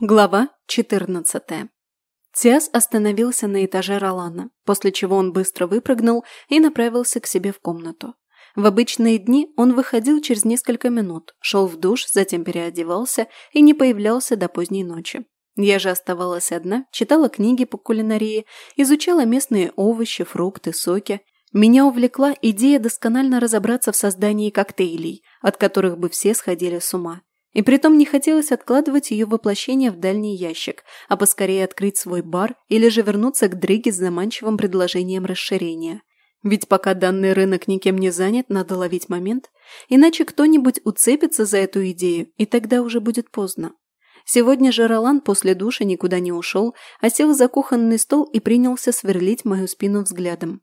Глава 14. Тиас остановился на этаже Ролана, после чего он быстро выпрыгнул и направился к себе в комнату. В обычные дни он выходил через несколько минут, шел в душ, затем переодевался и не появлялся до поздней ночи. Я же оставалась одна, читала книги по кулинарии, изучала местные овощи, фрукты, соки. Меня увлекла идея досконально разобраться в создании коктейлей, от которых бы все сходили с ума. И притом не хотелось откладывать ее воплощение в дальний ящик, а поскорее открыть свой бар или же вернуться к Дриге с заманчивым предложением расширения. Ведь пока данный рынок никем не занят, надо ловить момент, иначе кто-нибудь уцепится за эту идею, и тогда уже будет поздно. Сегодня же Ролан после душа никуда не ушел, а сел за кухонный стол и принялся сверлить мою спину взглядом.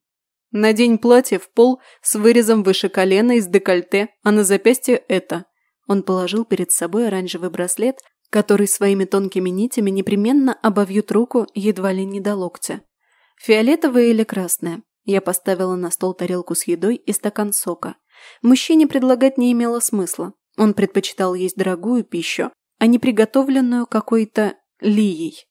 Надень платье в пол с вырезом выше колена из декольте, а на запястье это – он положил перед собой оранжевый браслет, который своими тонкими нитями непременно обовьют руку едва ли не до локтя. Фиолетовое или красное. Я поставила на стол тарелку с едой и стакан сока. Мужчине предлагать не имело смысла. Он предпочитал есть дорогую пищу, а не приготовленную какой-то лией.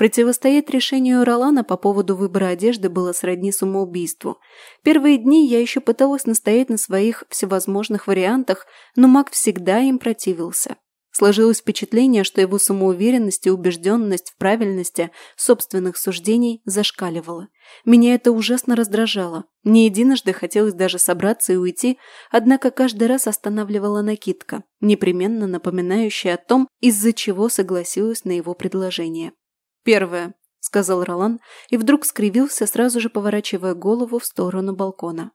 Противостоять решению Ролана по поводу выбора одежды было сродни самоубийству. Первые дни я еще пыталась настоять на своих всевозможных вариантах, но Мак всегда им противился. Сложилось впечатление, что его самоуверенность и убежденность в правильности собственных суждений зашкаливала. Меня это ужасно раздражало. Не единожды хотелось даже собраться и уйти, однако каждый раз останавливала накидка, непременно напоминающая о том, из-за чего согласилась на его предложение. «Первое», — сказал Ролан, и вдруг скривился, сразу же поворачивая голову в сторону балкона.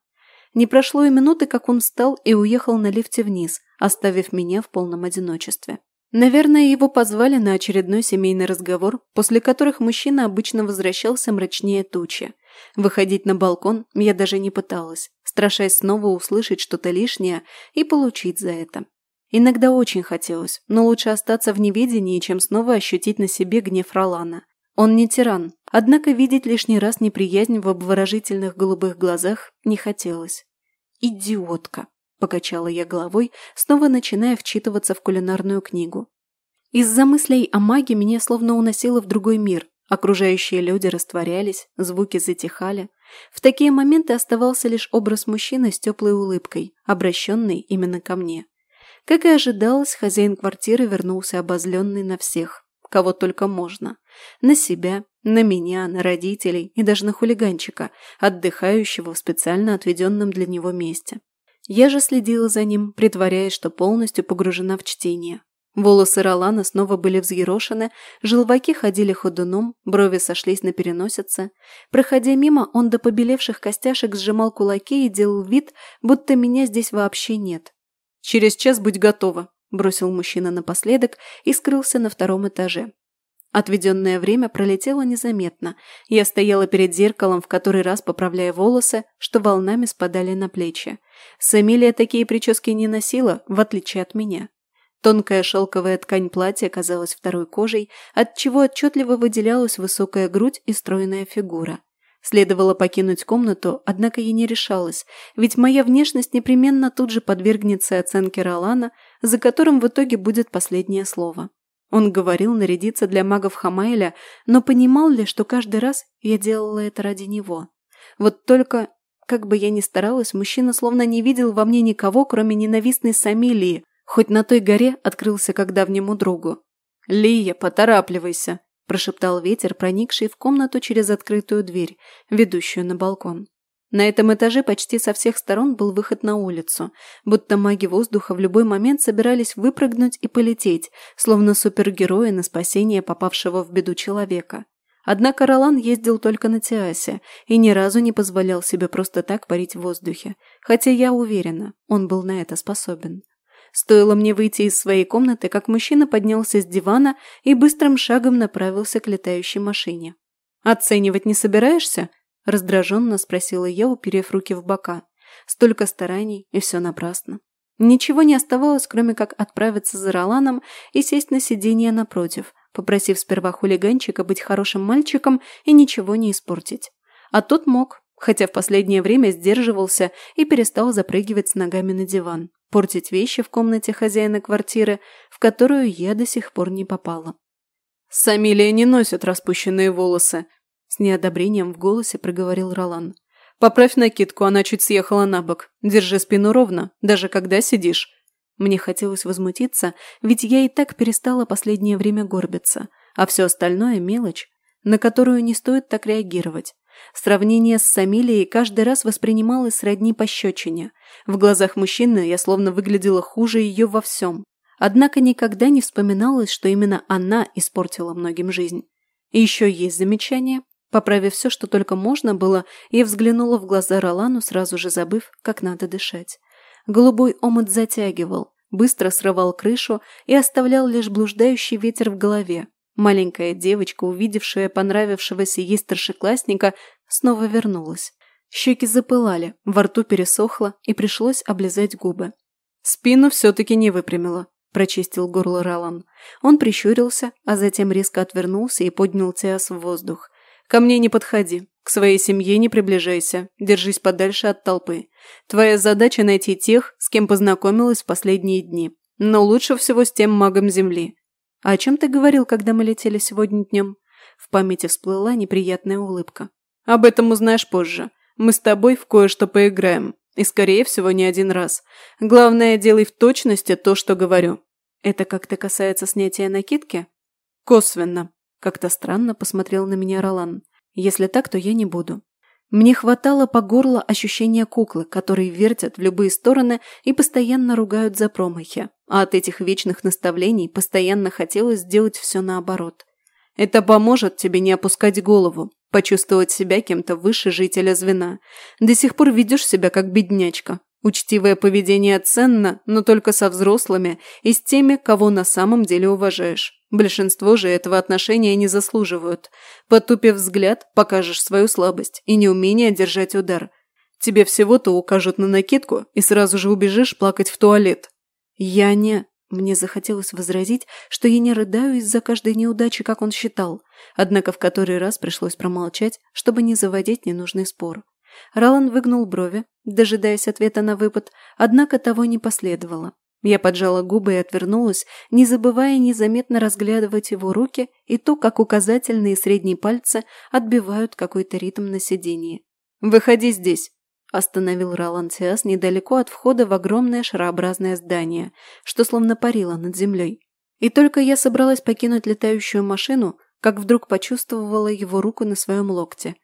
Не прошло и минуты, как он встал и уехал на лифте вниз, оставив меня в полном одиночестве. Наверное, его позвали на очередной семейный разговор, после которых мужчина обычно возвращался мрачнее тучи. Выходить на балкон я даже не пыталась, страшась снова услышать что-то лишнее и получить за это. Иногда очень хотелось, но лучше остаться в неведении, чем снова ощутить на себе гнев Ролана. Он не тиран, однако видеть лишний раз неприязнь в обворожительных голубых глазах не хотелось. «Идиотка!» – покачала я головой, снова начиная вчитываться в кулинарную книгу. Из-за мыслей о маге меня словно уносило в другой мир. Окружающие люди растворялись, звуки затихали. В такие моменты оставался лишь образ мужчины с теплой улыбкой, обращенный именно ко мне. Как и ожидалось, хозяин квартиры вернулся обозленный на всех, кого только можно. На себя, на меня, на родителей и даже на хулиганчика, отдыхающего в специально отведенном для него месте. Я же следила за ним, притворяясь, что полностью погружена в чтение. Волосы Ролана снова были взъерошены, желваки ходили ходуном, брови сошлись на переносице. Проходя мимо, он до побелевших костяшек сжимал кулаки и делал вид, будто меня здесь вообще нет. Через час будь готова», – бросил мужчина напоследок и скрылся на втором этаже. Отведенное время пролетело незаметно. Я стояла перед зеркалом, в который раз поправляя волосы, что волнами спадали на плечи. Сэмилия такие прически не носила, в отличие от меня. Тонкая шелковая ткань платья казалась второй кожей, отчего отчетливо выделялась высокая грудь и стройная фигура. Следовало покинуть комнату, однако я не решалась, ведь моя внешность непременно тут же подвергнется оценке Ролана, за которым в итоге будет последнее слово. Он говорил нарядиться для магов Хамаэля, но понимал ли, что каждый раз я делала это ради него? Вот только, как бы я ни старалась, мужчина словно не видел во мне никого, кроме ненавистной Самилии, хоть на той горе открылся когда в другу. «Лия, поторапливайся!» — прошептал ветер, проникший в комнату через открытую дверь, ведущую на балкон. На этом этаже почти со всех сторон был выход на улицу, будто маги воздуха в любой момент собирались выпрыгнуть и полететь, словно супергерои на спасение попавшего в беду человека. Однако Ролан ездил только на Тиасе и ни разу не позволял себе просто так парить в воздухе, хотя я уверена, он был на это способен. Стоило мне выйти из своей комнаты, как мужчина поднялся с дивана и быстрым шагом направился к летающей машине. «Оценивать не собираешься?» – раздраженно спросила я, уперев руки в бока. Столько стараний, и все напрасно. Ничего не оставалось, кроме как отправиться за Роланом и сесть на сиденье напротив, попросив сперва хулиганчика быть хорошим мальчиком и ничего не испортить. А тот мог, хотя в последнее время сдерживался и перестал запрыгивать с ногами на диван портить вещи в комнате хозяина квартиры, в которую я до сих пор не попала. «Самилия не носит распущенные волосы», — с неодобрением в голосе проговорил Ролан. «Поправь накидку, она чуть съехала на бок. Держи спину ровно, даже когда сидишь». Мне хотелось возмутиться, ведь я и так перестала последнее время горбиться, а все остальное – мелочь, на которую не стоит так реагировать. Сравнение с Самилией каждый раз воспринималось сродни пощечине. В глазах мужчины я словно выглядела хуже ее во всем. Однако никогда не вспоминалось, что именно она испортила многим жизнь. И еще есть замечание. Поправив все, что только можно было, я взглянула в глаза Ролану, сразу же забыв, как надо дышать. Голубой омут затягивал, быстро срывал крышу и оставлял лишь блуждающий ветер в голове, Маленькая девочка, увидевшая понравившегося ей старшеклассника, снова вернулась. Щеки запылали, во рту пересохло и пришлось облизать губы. «Спину все-таки не выпрямила», – прочистил горло Ралан. Он прищурился, а затем резко отвернулся и поднял Теас в воздух. «Ко мне не подходи, к своей семье не приближайся, держись подальше от толпы. Твоя задача – найти тех, с кем познакомилась в последние дни. Но лучше всего с тем магом Земли. А «О чем ты говорил, когда мы летели сегодня днем?» В памяти всплыла неприятная улыбка. «Об этом узнаешь позже. Мы с тобой в кое-что поиграем. И, скорее всего, не один раз. Главное, делай в точности то, что говорю». «Это как-то касается снятия накидки?» «Косвенно». Как-то странно посмотрел на меня Ролан. «Если так, то я не буду. Мне хватало по горло ощущения куклы, которые вертят в любые стороны и постоянно ругают за промахи. А от этих вечных наставлений постоянно хотелось сделать все наоборот. Это поможет тебе не опускать голову, почувствовать себя кем-то выше жителя звена. До сих пор ведешь себя как беднячка, Учтивое поведение ценно, но только со взрослыми и с теми, кого на самом деле уважаешь. Большинство же этого отношения не заслуживают. Потупив взгляд, покажешь свою слабость и неумение держать удар. Тебе всего-то укажут на накидку и сразу же убежишь плакать в туалет. Я не... Мне захотелось возразить, что я не рыдаю из-за каждой неудачи, как он считал. Однако в который раз пришлось промолчать, чтобы не заводить ненужный спор. Ролан выгнул брови, дожидаясь ответа на выпад, однако того не последовало. Я поджала губы и отвернулась, не забывая незаметно разглядывать его руки и то, как указательные и средние пальцы отбивают какой-то ритм на сидении. «Выходи здесь!» – остановил Ролан Тиас недалеко от входа в огромное шарообразное здание, что словно парило над землей. И только я собралась покинуть летающую машину, как вдруг почувствовала его руку на своем локте.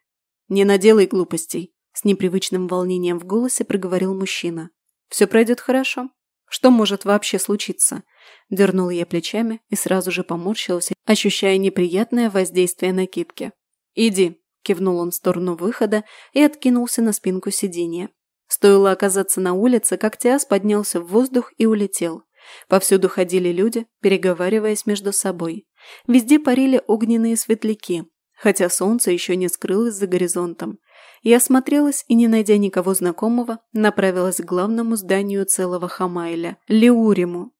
«Не наделай глупостей!» С непривычным волнением в голосе проговорил мужчина. «Все пройдет хорошо. Что может вообще случиться?» Дернул я плечами и сразу же поморщился, ощущая неприятное воздействие на накидки. «Иди», – кивнул он в сторону выхода и откинулся на спинку сиденья. Стоило оказаться на улице, как Тиас поднялся в воздух и улетел. Повсюду ходили люди, переговариваясь между собой. Везде парили огненные светляки, хотя солнце еще не скрылось за горизонтом. Я осмотрелась и, не найдя никого знакомого, направилась к главному зданию целого Хамайля – Леуриму.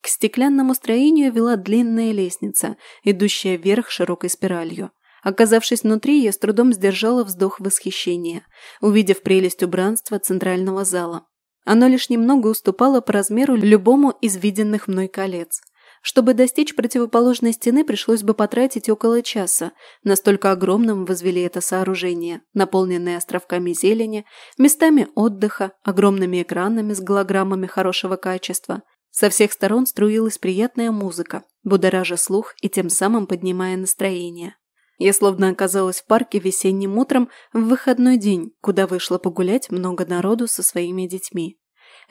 К стеклянному строению вела длинная лестница, идущая вверх широкой спиралью. Оказавшись внутри, я с трудом сдержала вздох восхищения, увидев прелесть убранства центрального зала. Оно лишь немного уступало по размеру любому из виденных мной колец – чтобы достичь противоположной стены, пришлось бы потратить около часа. Настолько огромным возвели это сооружение, наполненное островками зелени, местами отдыха, огромными экранами с голограммами хорошего качества. Со всех сторон струилась приятная музыка, будоража слух и тем самым поднимая настроение. Я словно оказалась в парке весенним утром в выходной день, куда вышло погулять много народу со своими детьми.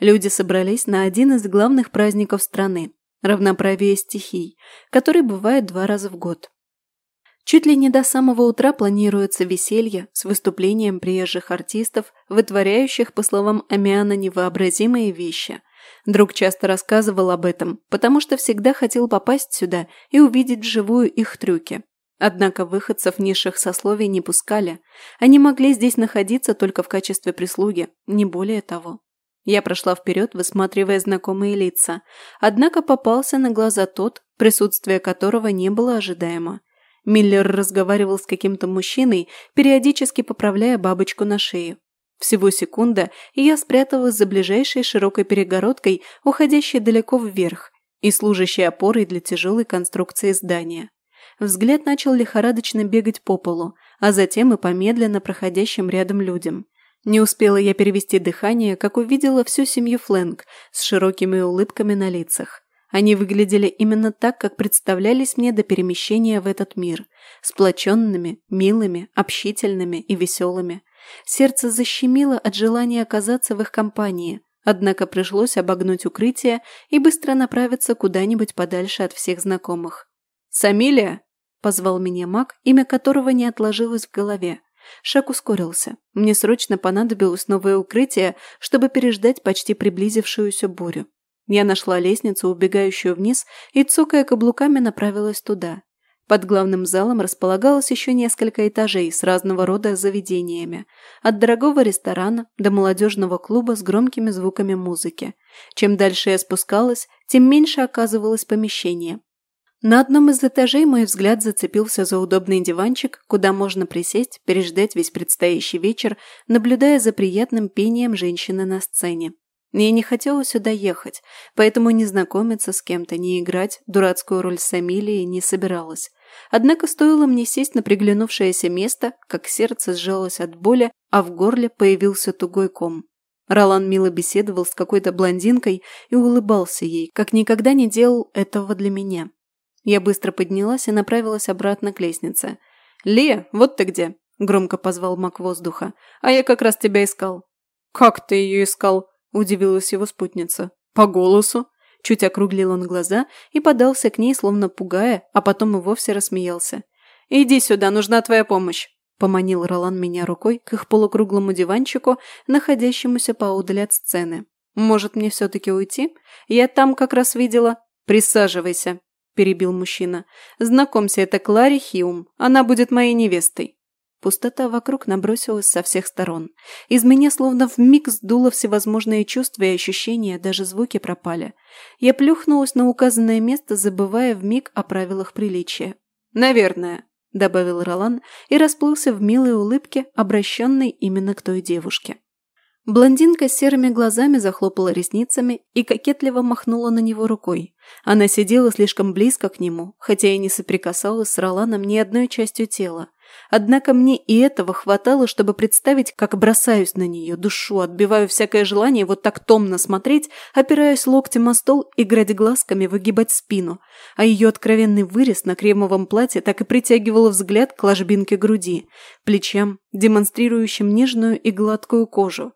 Люди собрались на один из главных праздников страны равноправие стихий, который бывает два раза в год. Чуть ли не до самого утра планируется веселье с выступлением приезжих артистов, вытворяющих, по словам Амиана, невообразимые вещи. Друг часто рассказывал об этом, потому что всегда хотел попасть сюда и увидеть живую их трюки. Однако выходцев низших сословий не пускали. Они могли здесь находиться только в качестве прислуги, не более того. Я прошла вперед, высматривая знакомые лица, однако попался на глаза тот, присутствие которого не было ожидаемо. Миллер разговаривал с каким-то мужчиной, периодически поправляя бабочку на шею. Всего секунда, и я спряталась за ближайшей широкой перегородкой, уходящей далеко вверх и служащей опорой для тяжелой конструкции здания. Взгляд начал лихорадочно бегать по полу, а затем и по медленно проходящим рядом людям. Не успела я перевести дыхание, как увидела всю семью Флэнг с широкими улыбками на лицах. Они выглядели именно так, как представлялись мне до перемещения в этот мир. Сплоченными, милыми, общительными и веселыми. Сердце защемило от желания оказаться в их компании. Однако пришлось обогнуть укрытие и быстро направиться куда-нибудь подальше от всех знакомых. «Самилия!» – позвал меня маг, имя которого не отложилось в голове. Шаг ускорился. Мне срочно понадобилось новое укрытие, чтобы переждать почти приблизившуюся бурю. Я нашла лестницу, убегающую вниз, и, цокая каблуками, направилась туда. Под главным залом располагалось еще несколько этажей с разного рода заведениями. От дорогого ресторана до молодежного клуба с громкими звуками музыки. Чем дальше я спускалась, тем меньше оказывалось помещение, на одном из этажей мой взгляд зацепился за удобный диванчик, куда можно присесть, переждать весь предстоящий вечер, наблюдая за приятным пением женщины на сцене. Я не хотела сюда ехать, поэтому не знакомиться с кем-то, не играть, дурацкую роль Самилии не собиралась. Однако стоило мне сесть на приглянувшееся место, как сердце сжалось от боли, а в горле появился тугой ком. Ролан мило беседовал с какой-то блондинкой и улыбался ей, как никогда не делал этого для меня. Я быстро поднялась и направилась обратно к лестнице. Ле, вот ты где!» – громко позвал маг воздуха. «А я как раз тебя искал». «Как ты ее искал?» – удивилась его спутница. «По голосу». Чуть округлил он глаза и подался к ней, словно пугая, а потом и вовсе рассмеялся. «Иди сюда, нужна твоя помощь!» – поманил Ролан меня рукой к их полукруглому диванчику, находящемуся поодаль от сцены. «Может, мне все-таки уйти? Я там как раз видела...» «Присаживайся!» — перебил мужчина. «Знакомься, это Клари Хиум. Она будет моей невестой». Пустота вокруг набросилась со всех сторон. Из меня словно в миг сдуло всевозможные чувства и ощущения, даже звуки пропали. Я плюхнулась на указанное место, забывая в миг о правилах приличия. «Наверное», — добавил Ролан и расплылся в милой улыбке, обращенной именно к той девушке. Блондинка с серыми глазами захлопала ресницами и кокетливо махнула на него рукой. Она сидела слишком близко к нему, хотя и не соприкасалась с Роланом ни одной частью тела. Однако мне и этого хватало, чтобы представить, как бросаюсь на нее, душу, отбиваю всякое желание вот так томно смотреть, опираясь локтем о стол, играть глазками, выгибать спину. А ее откровенный вырез на кремовом платье так и притягивал взгляд к ложбинке груди, плечам, демонстрирующим нежную и гладкую кожу.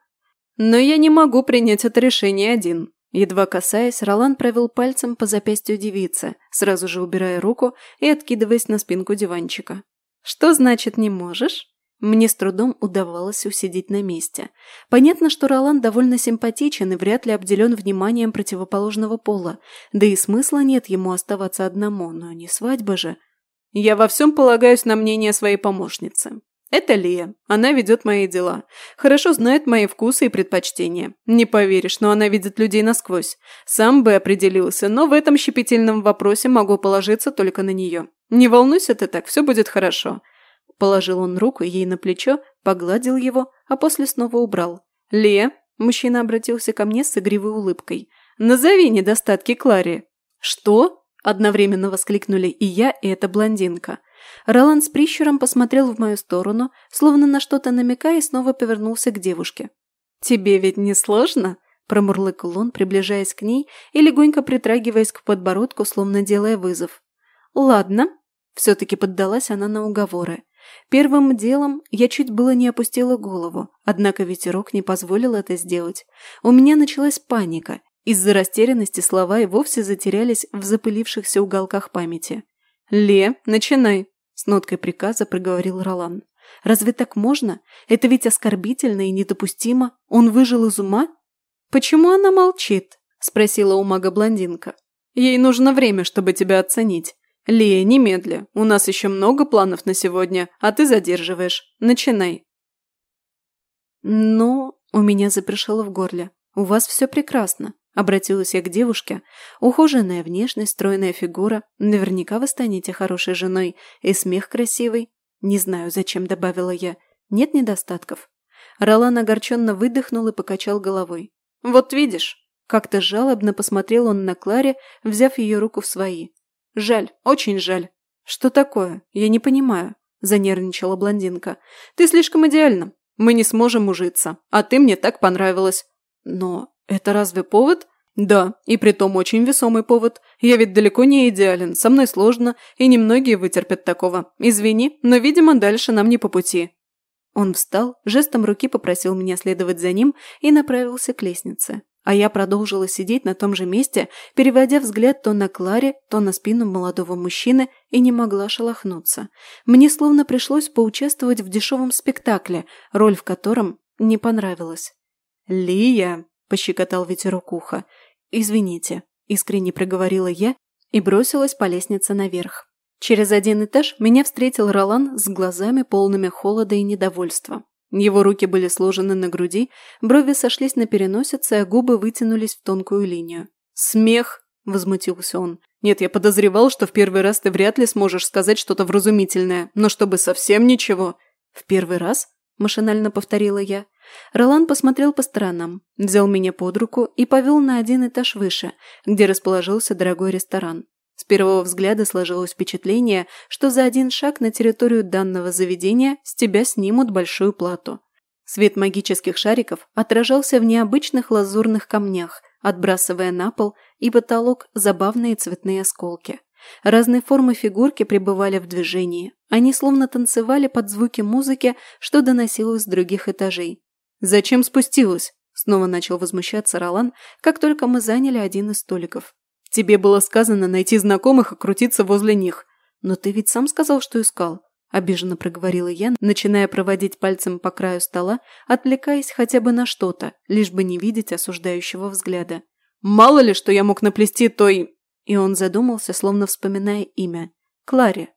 Но я не могу принять это решение один. Едва касаясь, Ролан провел пальцем по запястью девицы, сразу же убирая руку и откидываясь на спинку диванчика. «Что значит не можешь?» Мне с трудом удавалось усидеть на месте. Понятно, что Ролан довольно симпатичен и вряд ли обделен вниманием противоположного пола, да и смысла нет ему оставаться одному, но не свадьба же. «Я во всем полагаюсь на мнение своей помощницы», это Лия. Она ведет мои дела. Хорошо знает мои вкусы и предпочтения. Не поверишь, но она видит людей насквозь. Сам бы определился, но в этом щепетильном вопросе могу положиться только на нее. Не волнуйся ты так, все будет хорошо. Положил он руку ей на плечо, погладил его, а после снова убрал. «Лия», – мужчина обратился ко мне с игривой улыбкой, – «назови недостатки Клари». «Что?» – одновременно воскликнули и я, и эта блондинка. Ролан с прищуром посмотрел в мою сторону, словно на что-то намекая, снова повернулся к девушке. «Тебе ведь не сложно?» – промурлыкал он, приближаясь к ней и легонько притрагиваясь к подбородку, словно делая вызов. «Ладно», – все-таки поддалась она на уговоры. Первым делом я чуть было не опустила голову, однако ветерок не позволил это сделать. У меня началась паника. Из-за растерянности слова и вовсе затерялись в запылившихся уголках памяти. «Ле, начинай!» С ноткой приказа проговорил Ролан. «Разве так можно? Это ведь оскорбительно и недопустимо. Он выжил из ума?» «Почему она молчит?» – спросила у мага блондинка. «Ей нужно время, чтобы тебя оценить. Лия, немедля. У нас еще много планов на сегодня, а ты задерживаешь. Начинай». Но – у меня запрещало в горле. «У вас все прекрасно. Обратилась я к девушке. Ухоженная внешность, стройная фигура. Наверняка вы станете хорошей женой. И смех красивый. Не знаю, зачем добавила я. Нет недостатков. Ролан огорченно выдохнул и покачал головой. «Вот видишь!» Как-то жалобно посмотрел он на Кларе, взяв ее руку в свои. «Жаль, очень жаль!» «Что такое? Я не понимаю», – занервничала блондинка. «Ты слишком идеальна. Мы не сможем ужиться. А ты мне так понравилась». «Но это разве повод? Да, и при том очень весомый повод. Я ведь далеко не идеален, со мной сложно, и немногие вытерпят такого. Извини, но, видимо, дальше нам не по пути. Он встал, жестом руки попросил меня следовать за ним и направился к лестнице. А я продолжила сидеть на том же месте, переводя взгляд то на Кларе, то на спину молодого мужчины и не могла шелохнуться. Мне словно пришлось поучаствовать в дешевом спектакле, роль в котором не понравилась. «Лия!» пощекотал ветерок уха. «Извините», — искренне проговорила я и бросилась по лестнице наверх. Через один этаж меня встретил Ролан с глазами полными холода и недовольства. Его руки были сложены на груди, брови сошлись на переносице, а губы вытянулись в тонкую линию. «Смех!» – возмутился он. «Нет, я подозревал, что в первый раз ты вряд ли сможешь сказать что-то вразумительное, но чтобы совсем ничего!» «В первый раз?» – машинально повторила я. Ролан посмотрел по сторонам, взял меня под руку и повел на один этаж выше, где расположился дорогой ресторан. С первого взгляда сложилось впечатление, что за один шаг на территорию данного заведения с тебя снимут большую плату. Свет магических шариков отражался в необычных лазурных камнях, отбрасывая на пол и потолок забавные цветные осколки. Разные формы фигурки пребывали в движении. Они словно танцевали под звуки музыки, что доносилось с других этажей. Зачем спустилась? Снова начал возмущаться Ролан, как только мы заняли один из столиков. Тебе было сказано найти знакомых и крутиться возле них. Но ты ведь сам сказал, что искал. Обиженно проговорила я, начиная проводить пальцем по краю стола, отвлекаясь хотя бы на что-то, лишь бы не видеть осуждающего взгляда. «Мало ли, что я мог наплести той...» И он задумался, словно вспоминая имя. «Кларе».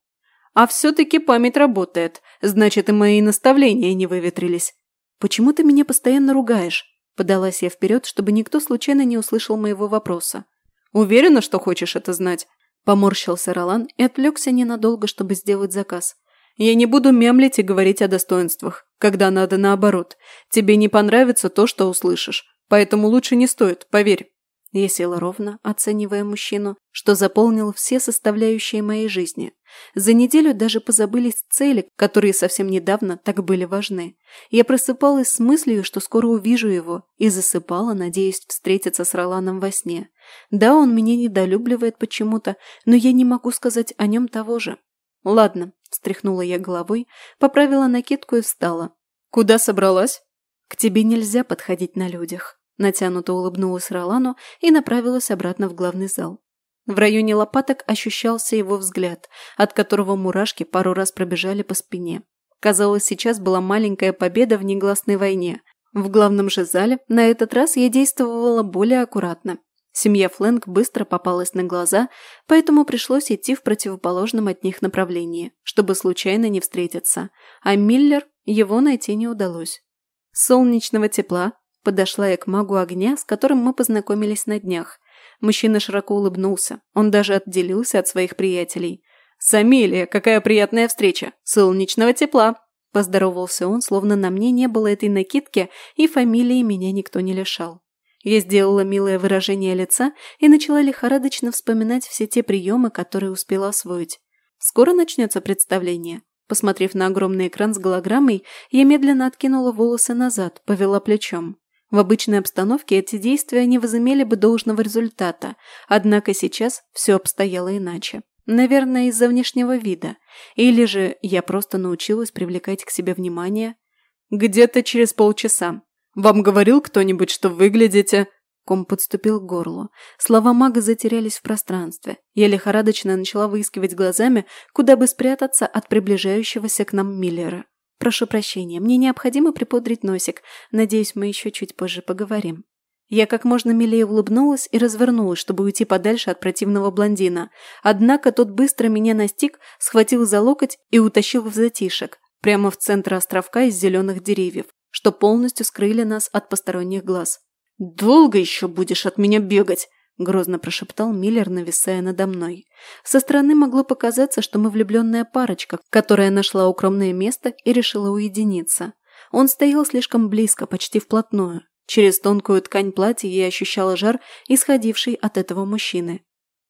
«А все-таки память работает. Значит, и мои наставления не выветрились. «Почему ты меня постоянно ругаешь?» Подалась я вперед, чтобы никто случайно не услышал моего вопроса. «Уверена, что хочешь это знать?» Поморщился Ролан и отвлекся ненадолго, чтобы сделать заказ. «Я не буду мямлить и говорить о достоинствах, когда надо наоборот. Тебе не понравится то, что услышишь. Поэтому лучше не стоит, поверь». Я села ровно, оценивая мужчину, что заполнил все составляющие моей жизни. За неделю даже позабылись цели, которые совсем недавно так были важны. Я просыпалась с мыслью, что скоро увижу его, и засыпала, надеясь встретиться с Роланом во сне. Да, он меня недолюбливает почему-то, но я не могу сказать о нем того же. «Ладно», – встряхнула я головой, поправила накидку и встала. «Куда собралась?» «К тебе нельзя подходить на людях». Натянуто улыбнулась Ролану и направилась обратно в главный зал. В районе лопаток ощущался его взгляд, от которого мурашки пару раз пробежали по спине. Казалось, сейчас была маленькая победа в негласной войне. В главном же зале на этот раз я действовала более аккуратно. Семья Флэнк быстро попалась на глаза, поэтому пришлось идти в противоположном от них направлении, чтобы случайно не встретиться. А Миллер его найти не удалось. Солнечного тепла Подошла я к магу огня, с которым мы познакомились на днях. Мужчина широко улыбнулся. Он даже отделился от своих приятелей. «Самилия, какая приятная встреча! Солнечного тепла!» Поздоровался он, словно на мне не было этой накидки, и фамилии меня никто не лишал. Я сделала милое выражение лица и начала лихорадочно вспоминать все те приемы, которые успела освоить. Скоро начнется представление. Посмотрев на огромный экран с голограммой, я медленно откинула волосы назад, повела плечом. В обычной обстановке эти действия не возымели бы должного результата, однако сейчас все обстояло иначе. Наверное, из-за внешнего вида. Или же я просто научилась привлекать к себе внимание. «Где-то через полчаса. Вам говорил кто-нибудь, что выглядите...» Ком подступил к горлу. Слова мага затерялись в пространстве. Я лихорадочно начала выискивать глазами, куда бы спрятаться от приближающегося к нам Миллера. Прошу прощения, мне необходимо припудрить носик. Надеюсь, мы еще чуть позже поговорим». Я как можно милее улыбнулась и развернулась, чтобы уйти подальше от противного блондина. Однако тот быстро меня настиг, схватил за локоть и утащил в затишек, прямо в центр островка из зеленых деревьев, что полностью скрыли нас от посторонних глаз. «Долго еще будешь от меня бегать?» Грозно прошептал Миллер, нависая надо мной. Со стороны могло показаться, что мы влюбленная парочка, которая нашла укромное место и решила уединиться. Он стоял слишком близко, почти вплотную. Через тонкую ткань платья я ощущала жар, исходивший от этого мужчины.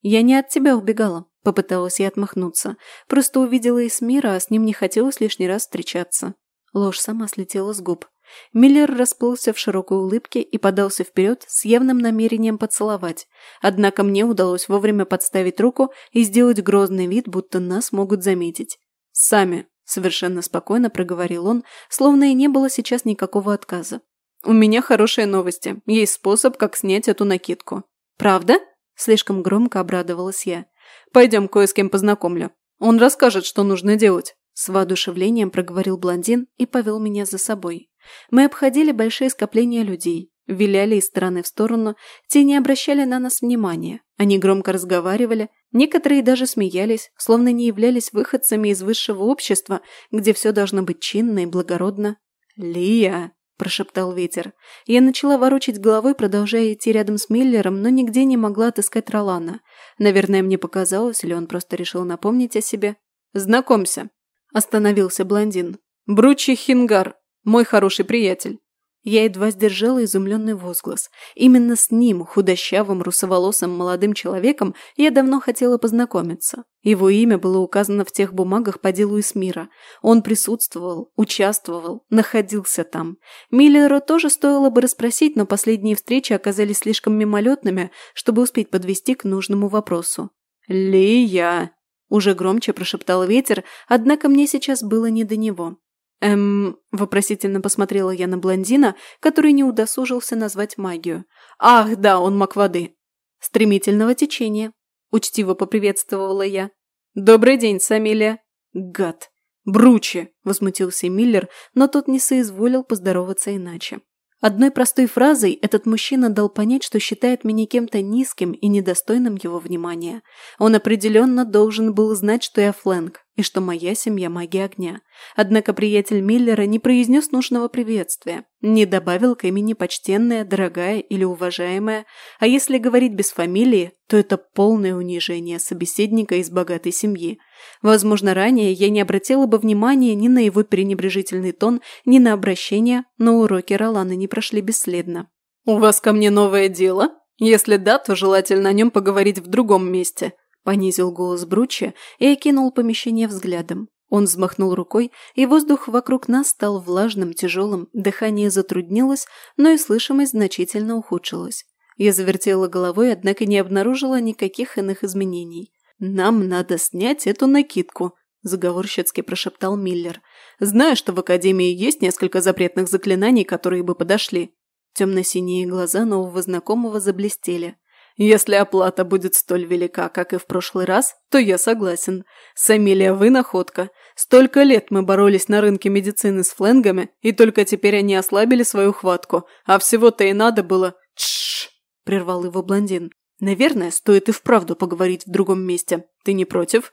«Я не от тебя убегала», – попыталась я отмахнуться. Просто увидела Эсмира, а с ним не хотелось лишний раз встречаться. Ложь сама слетела с губ. Миллер расплылся в широкой улыбке и подался вперед с явным намерением поцеловать. Однако мне удалось вовремя подставить руку и сделать грозный вид, будто нас могут заметить. «Сами», — совершенно спокойно проговорил он, словно и не было сейчас никакого отказа. «У меня хорошие новости. Есть способ, как снять эту накидку». «Правда?» — слишком громко обрадовалась я. «Пойдем кое с кем познакомлю. Он расскажет, что нужно делать». С воодушевлением проговорил блондин и повел меня за собой. Мы обходили большие скопления людей, виляли из стороны в сторону, те не обращали на нас внимания. Они громко разговаривали, некоторые даже смеялись, словно не являлись выходцами из высшего общества, где все должно быть чинно и благородно. «Лия!» – прошептал ветер. Я начала ворочать головой, продолжая идти рядом с Миллером, но нигде не могла отыскать Ролана. Наверное, мне показалось, или он просто решил напомнить о себе. «Знакомься, Остановился блондин. «Бручи Хингар, мой хороший приятель!» Я едва сдержала изумленный возглас. Именно с ним, худощавым, русоволосым молодым человеком, я давно хотела познакомиться. Его имя было указано в тех бумагах по делу Исмира. Он присутствовал, участвовал, находился там. Миллера тоже стоило бы расспросить, но последние встречи оказались слишком мимолетными, чтобы успеть подвести к нужному вопросу. «Лия!» Уже громче прошептал ветер, однако мне сейчас было не до него. «Эм...» – вопросительно посмотрела я на блондина, который не удосужился назвать магию. «Ах, да, он маг воды!» «Стремительного течения!» – учтиво поприветствовала я. «Добрый день, Самилия!» «Гад!» «Бручи!» – возмутился Миллер, но тот не соизволил поздороваться иначе. Одной простой фразой этот мужчина дал понять, что считает меня кем-то низким и недостойным его внимания. Он определенно должен был знать, что я флэнг и что моя семья магия огня. Однако приятель Миллера не произнес нужного приветствия, не добавил к имени почтенная, дорогая или уважаемая, а если говорить без фамилии, то это полное унижение собеседника из богатой семьи. Возможно, ранее я не обратила бы внимания ни на его пренебрежительный тон, ни на обращение, но уроки Роланы не прошли бесследно. «У вас ко мне новое дело? Если да, то желательно о нем поговорить в другом месте», понизил голос Бруча и окинул помещение взглядом. Он взмахнул рукой, и воздух вокруг нас стал влажным, тяжелым, дыхание затруднилось, но и слышимость значительно ухудшилась. Я завертела головой, однако не обнаружила никаких иных изменений. «Нам надо снять эту накидку», – заговорщицки прошептал Миллер. «Знаю, что в Академии есть несколько запретных заклинаний, которые бы подошли». Темно-синие глаза нового знакомого заблестели – если оплата будет столь велика, как и в прошлый раз, то я согласен. Самилия, вы находка. Столько лет мы боролись на рынке медицины с фленгами, и только теперь они ослабили свою хватку. А всего-то и надо было... Тш! прервал его блондин. Наверное, стоит и вправду поговорить в другом месте. Ты не против?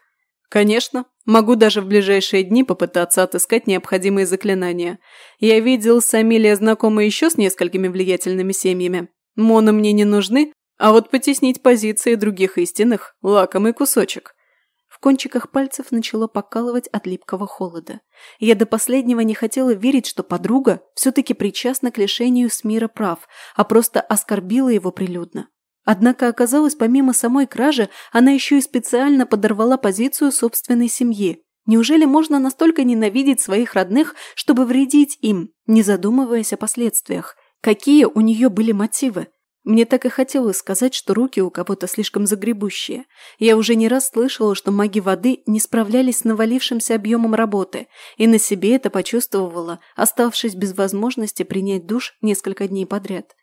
Конечно. Могу даже в ближайшие дни попытаться отыскать необходимые заклинания. Я видел, Самилия знакома еще с несколькими влиятельными семьями. Моны мне не нужны, а вот потеснить позиции других истинных – лакомый кусочек. В кончиках пальцев начало покалывать от липкого холода. Я до последнего не хотела верить, что подруга все-таки причастна к лишению с мира прав, а просто оскорбила его прилюдно. Однако оказалось, помимо самой кражи, она еще и специально подорвала позицию собственной семьи. Неужели можно настолько ненавидеть своих родных, чтобы вредить им, не задумываясь о последствиях? Какие у нее были мотивы? Мне так и хотелось сказать, что руки у кого-то слишком загребущие. Я уже не раз слышала, что маги воды не справлялись с навалившимся объемом работы, и на себе это почувствовала, оставшись без возможности принять душ несколько дней подряд.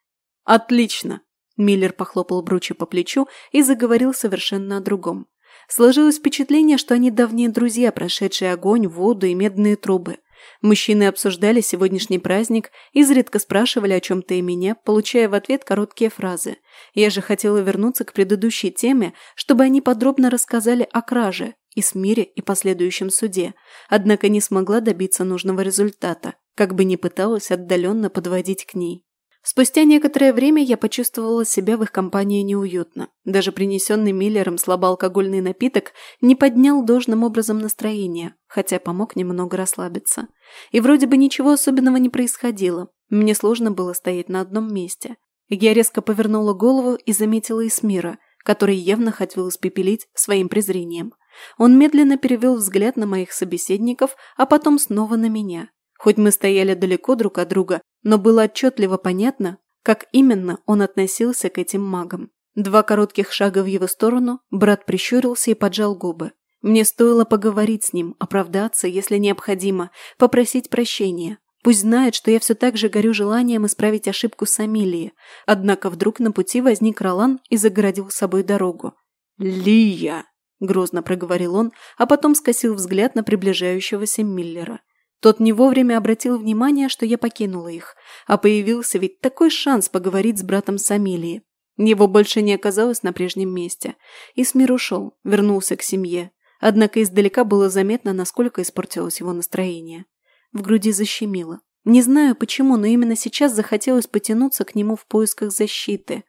«Отлично!» – Миллер похлопал Бручи по плечу и заговорил совершенно о другом. Сложилось впечатление, что они давние друзья, прошедшие огонь, воду и медные трубы. Мужчины обсуждали сегодняшний праздник, и изредка спрашивали о чем-то и меня, получая в ответ короткие фразы. Я же хотела вернуться к предыдущей теме, чтобы они подробно рассказали о краже, и с мире и последующем суде, однако не смогла добиться нужного результата, как бы ни пыталась отдаленно подводить к ней. Спустя некоторое время я почувствовала себя в их компании неуютно. Даже принесенный Миллером слабоалкогольный напиток не поднял должным образом настроение, хотя помог немного расслабиться. И вроде бы ничего особенного не происходило. Мне сложно было стоять на одном месте. Я резко повернула голову и заметила Исмира, который явно хотел испепелить своим презрением. Он медленно перевел взгляд на моих собеседников, а потом снова на меня. Хоть мы стояли далеко друг от друга, но было отчетливо понятно, как именно он относился к этим магам. Два коротких шага в его сторону, брат прищурился и поджал губы. Мне стоило поговорить с ним, оправдаться, если необходимо, попросить прощения. Пусть знает, что я все так же горю желанием исправить ошибку с Самилии. Однако вдруг на пути возник Ролан и загородил собой дорогу. «Лия!» – грозно проговорил он, а потом скосил взгляд на приближающегося Миллера – тот не вовремя обратил внимание, что я покинула их, а появился ведь такой шанс поговорить с братом Самилии. Его больше не оказалось на прежнем месте. Исмир ушел, вернулся к семье. Однако издалека было заметно, насколько испортилось его настроение. В груди защемило. Не знаю почему, но именно сейчас захотелось потянуться к нему в поисках защиты.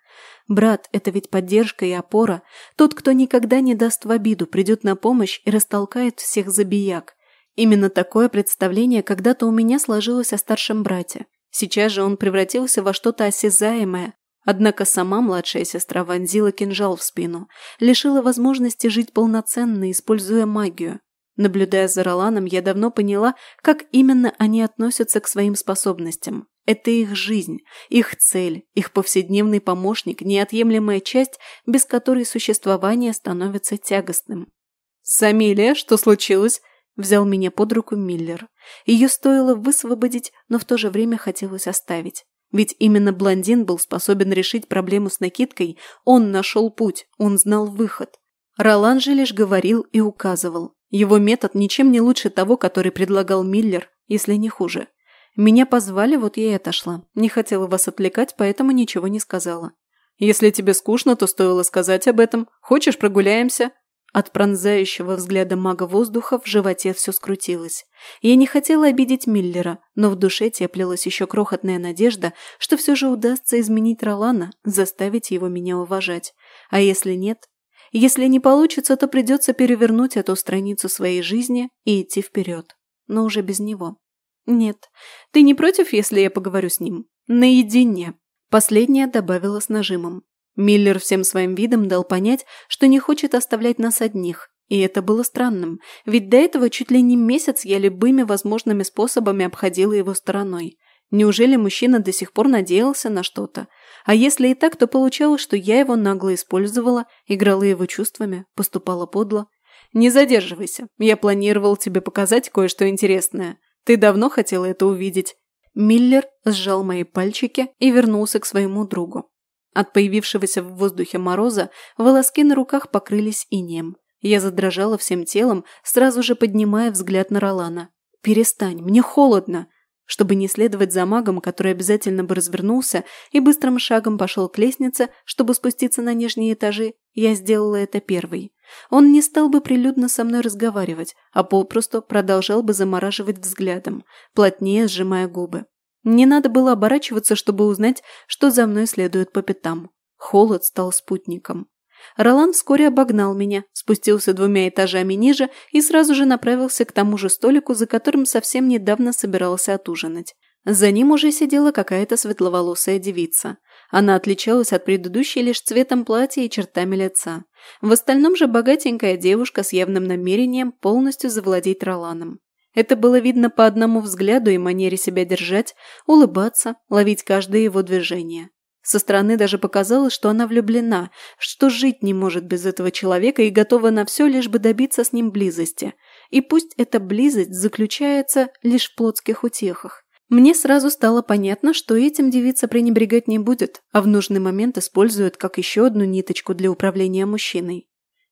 Брат – это ведь поддержка и опора. Тот, кто никогда не даст в обиду, придет на помощь и растолкает всех забияк. Именно такое представление когда-то у меня сложилось о старшем брате. Сейчас же он превратился во что-то осязаемое. Однако сама младшая сестра вонзила кинжал в спину, лишила возможности жить полноценно, используя магию. Наблюдая за Роланом, я давно поняла, как именно они относятся к своим способностям. Это их жизнь, их цель, их повседневный помощник, неотъемлемая часть, без которой существование становится тягостным. «Самилия, что случилось?» Взял меня под руку Миллер. Ее стоило высвободить, но в то же время хотелось оставить. Ведь именно блондин был способен решить проблему с накидкой, он нашел путь, он знал выход. Ролан же лишь говорил и указывал. Его метод ничем не лучше того, который предлагал Миллер, если не хуже. Меня позвали, вот я и отошла. Не хотела вас отвлекать, поэтому ничего не сказала. «Если тебе скучно, то стоило сказать об этом. Хочешь, прогуляемся?» От пронзающего взгляда мага воздуха в животе все скрутилось. Я не хотела обидеть Миллера, но в душе теплилась еще крохотная надежда, что все же удастся изменить Ролана, заставить его меня уважать. А если нет? Если не получится, то придется перевернуть эту страницу своей жизни и идти вперед. Но уже без него. «Нет. Ты не против, если я поговорю с ним?» «Наедине», – последняя добавила с нажимом. Миллер всем своим видом дал понять, что не хочет оставлять нас одних, и это было странным, ведь до этого чуть ли не месяц я любыми возможными способами обходила его стороной. Неужели мужчина до сих пор надеялся на что-то? А если и так, то получалось, что я его нагло использовала, играла его чувствами, поступала подло. «Не задерживайся, я планировал тебе показать кое-что интересное. Ты давно хотела это увидеть». Миллер сжал мои пальчики и вернулся к своему другу. От появившегося в воздухе мороза волоски на руках покрылись инеем. Я задрожала всем телом, сразу же поднимая взгляд на Ролана. «Перестань, мне холодно!» Чтобы не следовать за магом, который обязательно бы развернулся и быстрым шагом пошел к лестнице, чтобы спуститься на нижние этажи, я сделала это первой. Он не стал бы прилюдно со мной разговаривать, а попросту продолжал бы замораживать взглядом, плотнее сжимая губы. Не надо было оборачиваться, чтобы узнать, что за мной следует по пятам. Холод стал спутником. Ролан вскоре обогнал меня, спустился двумя этажами ниже и сразу же направился к тому же столику, за которым совсем недавно собирался отужинать. За ним уже сидела какая-то светловолосая девица. Она отличалась от предыдущей лишь цветом платья и чертами лица. В остальном же богатенькая девушка с явным намерением полностью завладеть Роланом. Это было видно по одному взгляду и манере себя держать, улыбаться, ловить каждое его движение. Со стороны даже показалось, что она влюблена, что жить не может без этого человека и готова на все, лишь бы добиться с ним близости. И пусть эта близость заключается лишь в плотских утехах. Мне сразу стало понятно, что этим девица пренебрегать не будет, а в нужный момент использует как еще одну ниточку для управления мужчиной.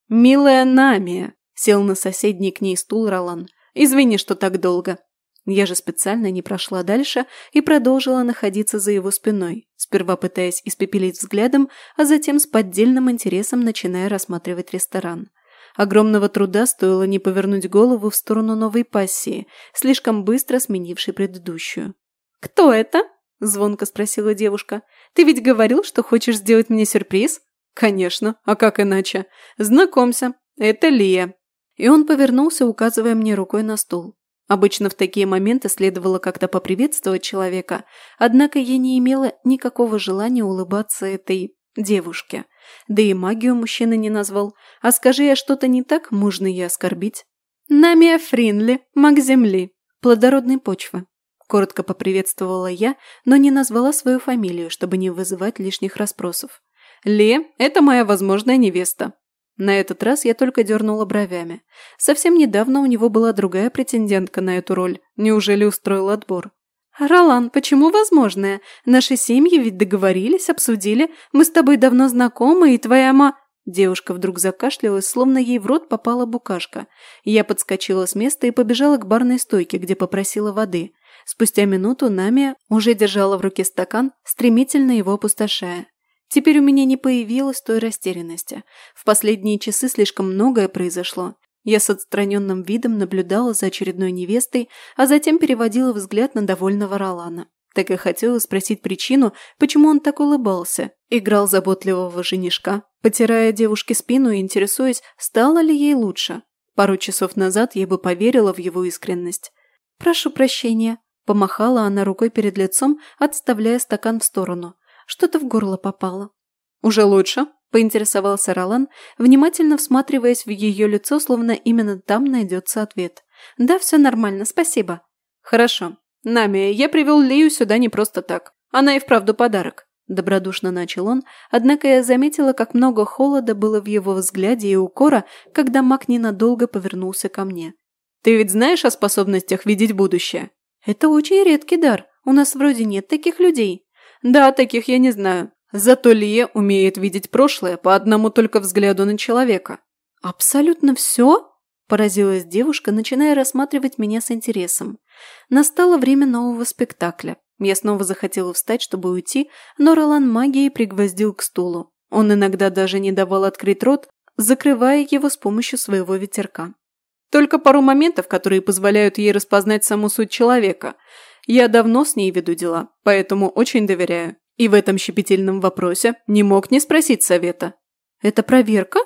«Милая Намия!» – сел на соседний к ней стул Ролан – Извини, что так долго. Я же специально не прошла дальше и продолжила находиться за его спиной, сперва пытаясь испепелить взглядом, а затем с поддельным интересом начиная рассматривать ресторан. Огромного труда стоило не повернуть голову в сторону новой пассии, слишком быстро сменившей предыдущую. «Кто это?» – звонко спросила девушка. «Ты ведь говорил, что хочешь сделать мне сюрприз?» «Конечно, а как иначе? Знакомься, это Лия, и он повернулся, указывая мне рукой на стул. Обычно в такие моменты следовало как-то поприветствовать человека, однако я не имела никакого желания улыбаться этой девушке. Да и магию мужчина не назвал. А скажи я что-то не так, можно и оскорбить. «Намия Фринли, маг земли, плодородной почвы». Коротко поприветствовала я, но не назвала свою фамилию, чтобы не вызывать лишних расспросов. Ле, – это моя возможная невеста. На этот раз я только дернула бровями. Совсем недавно у него была другая претендентка на эту роль. Неужели устроил отбор? А, «Ролан, почему возможное? Наши семьи ведь договорились, обсудили. Мы с тобой давно знакомы, и твоя ма...» Девушка вдруг закашлялась, словно ей в рот попала букашка. Я подскочила с места и побежала к барной стойке, где попросила воды. Спустя минуту Намия уже держала в руке стакан, стремительно его опустошая. Теперь у меня не появилось той растерянности. В последние часы слишком многое произошло. Я с отстраненным видом наблюдала за очередной невестой, а затем переводила взгляд на довольного Ролана. Так и хотела спросить причину, почему он так улыбался. Играл заботливого женишка, потирая девушке спину и интересуясь, стало ли ей лучше. Пару часов назад я бы поверила в его искренность. «Прошу прощения», – помахала она рукой перед лицом, отставляя стакан в сторону. Что-то в горло попало. «Уже лучше?» – поинтересовался Ролан, внимательно всматриваясь в ее лицо, словно именно там найдется ответ. «Да, все нормально, спасибо». «Хорошо. Нами, я привел Лию сюда не просто так. Она и вправду подарок». Добродушно начал он, однако я заметила, как много холода было в его взгляде и укора, когда маг ненадолго повернулся ко мне. «Ты ведь знаешь о способностях видеть будущее?» «Это очень редкий дар. У нас вроде нет таких людей». Да, таких я не знаю. Зато Лия умеет видеть прошлое по одному только взгляду на человека. Абсолютно все? Поразилась девушка, начиная рассматривать меня с интересом. Настало время нового спектакля. Я снова захотела встать, чтобы уйти, но Ролан магией пригвоздил к стулу. Он иногда даже не давал открыть рот, закрывая его с помощью своего ветерка. Только пару моментов, которые позволяют ей распознать саму суть человека – я давно с ней веду дела, поэтому очень доверяю. И в этом щепетильном вопросе не мог не спросить совета. Это проверка?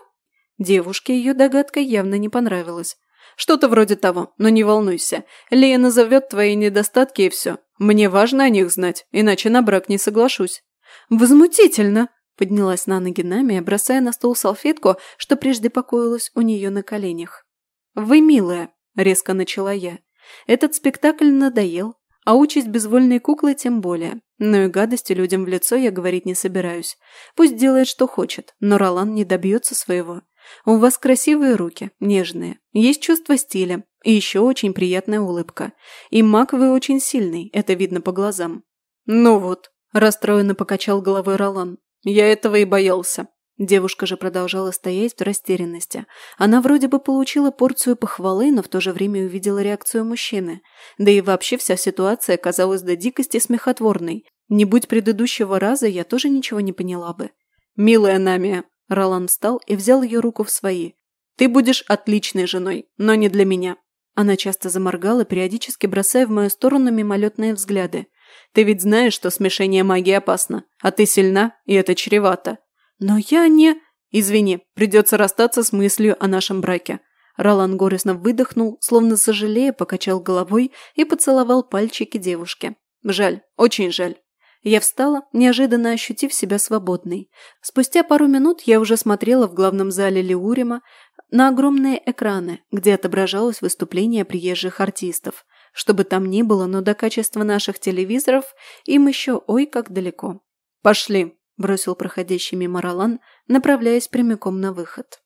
Девушке ее догадка явно не понравилась. Что-то вроде того, но не волнуйся. Лея назовет твои недостатки и все. Мне важно о них знать, иначе на брак не соглашусь. Возмутительно! Поднялась на ноги Намия, бросая на стол салфетку, что прежде покоилась у нее на коленях. «Вы милая», – резко начала я. «Этот спектакль надоел, а участь безвольной куклы тем более. Но и гадости людям в лицо я говорить не собираюсь. Пусть делает, что хочет, но Ролан не добьется своего. У вас красивые руки, нежные, есть чувство стиля и еще очень приятная улыбка. И маг вы очень сильный, это видно по глазам». «Ну вот», – расстроенно покачал головой Ролан. «Я этого и боялся. Девушка же продолжала стоять в растерянности. Она вроде бы получила порцию похвалы, но в то же время увидела реакцию мужчины. Да и вообще вся ситуация казалась до дикости смехотворной. Не будь предыдущего раза, я тоже ничего не поняла бы. «Милая Нами, Ролан встал и взял ее руку в свои. «Ты будешь отличной женой, но не для меня». Она часто заморгала, периодически бросая в мою сторону мимолетные взгляды. «Ты ведь знаешь, что смешение магии опасно, а ты сильна, и это чревато. Но я не... Извини, придется расстаться с мыслью о нашем браке. Ролан горестно выдохнул, словно сожалея, покачал головой и поцеловал пальчики девушки. Жаль, очень жаль. Я встала, неожиданно ощутив себя свободной. Спустя пару минут я уже смотрела в главном зале лиурима на огромные экраны, где отображалось выступление приезжих артистов. Чтобы там ни было, но до качества наших телевизоров им еще ой как далеко. «Пошли!» бросил проходящий мимо Ролан, направляясь прямиком на выход.